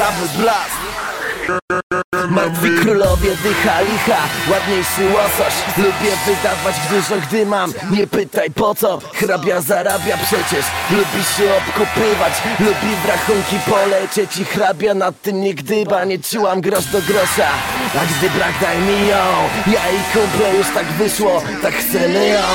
Double blast. Martwi królowie dycha licha Ładniejszy łosoś. Lubię wydawać dużo gdy mam. Nie pytaj po co? Hrabia zarabia przecież. Lubi się obkopywać Lubi w rachunki polecieć. I hrabia nad tym nie gdyba Nie czułam grosz do grosza A gdy brak daj mi ją Ja i kumple już tak wyszło Tak chcemy ją.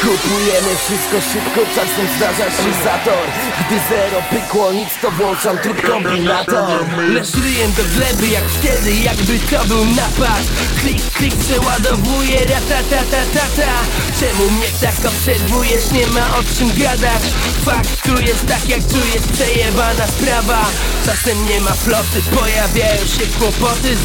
Kupujemy wszystko szybko Czasem zdarza się zator. Gdy zero pykło nic to włączam tryb kombinator. Lecz ryjem do gleby jak wtedy, jakby to był napad. Klik, klik, przeładowuje, ratatatatata Czemu mnie tak obserwujesz, nie ma o czym gadać. Fakt tu jest tak jak czujesz, przejebana sprawa. Czasem nie ma floty, pojawiają się kłopoty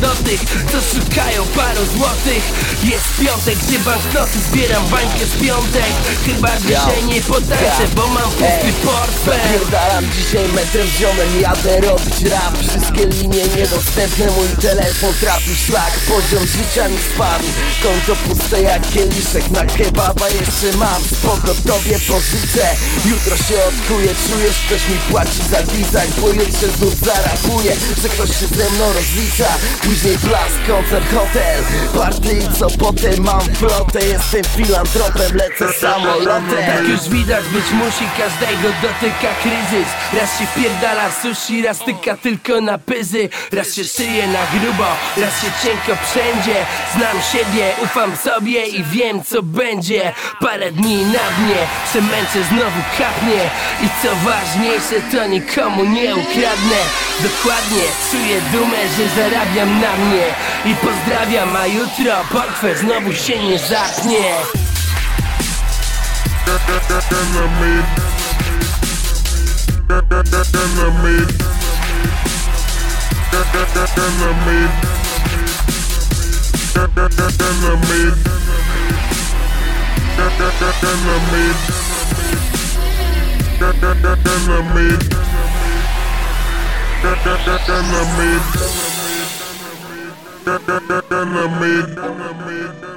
Nas tych, co szukają paru złotych. Jest piątek, gdzie banknoty zbieram bańkę z piątek. Chyba dzisiaj nie potańczę, bo mam pusty portfel Zapierdalam dzisiaj metrem ziomem, jadę robić rap. Wszystkie linie niedostępne, mój telefon trafił szlak. Poziom życia mi spadł, konto puste jak kieliszek. Na kebaba jeszcze mam, spoko tobie pożyczę. Jutro się odkuję, czujesz, ktoś mi płaci za design. Pojutrze znów zarapuje, że ktoś się ze mną rozlicza. Później blask, koncert, hotel Party i co potem? Mam flotę Jestem filantropem, lecę samolotem. Tak już widać być musi, każdego dotyka kryzys Raz się wpierdala w sushi, raz tyka tylko na pyzy Raz się szyje na grubo, raz się cienko wszędzie Znam siebie, ufam sobie i wiem co będzie Parę dni na dnie, przemęczę znowu kapnie I co ważniejsze to nikomu nie ukradnę Dokładnie, czuję dumę, że zarabiam na mnie I pozdrawiam, a jutro portfel znowu się nie zapnie enemy. Enemy. Enemy. Enemy. Enemy. Enemy. Enemy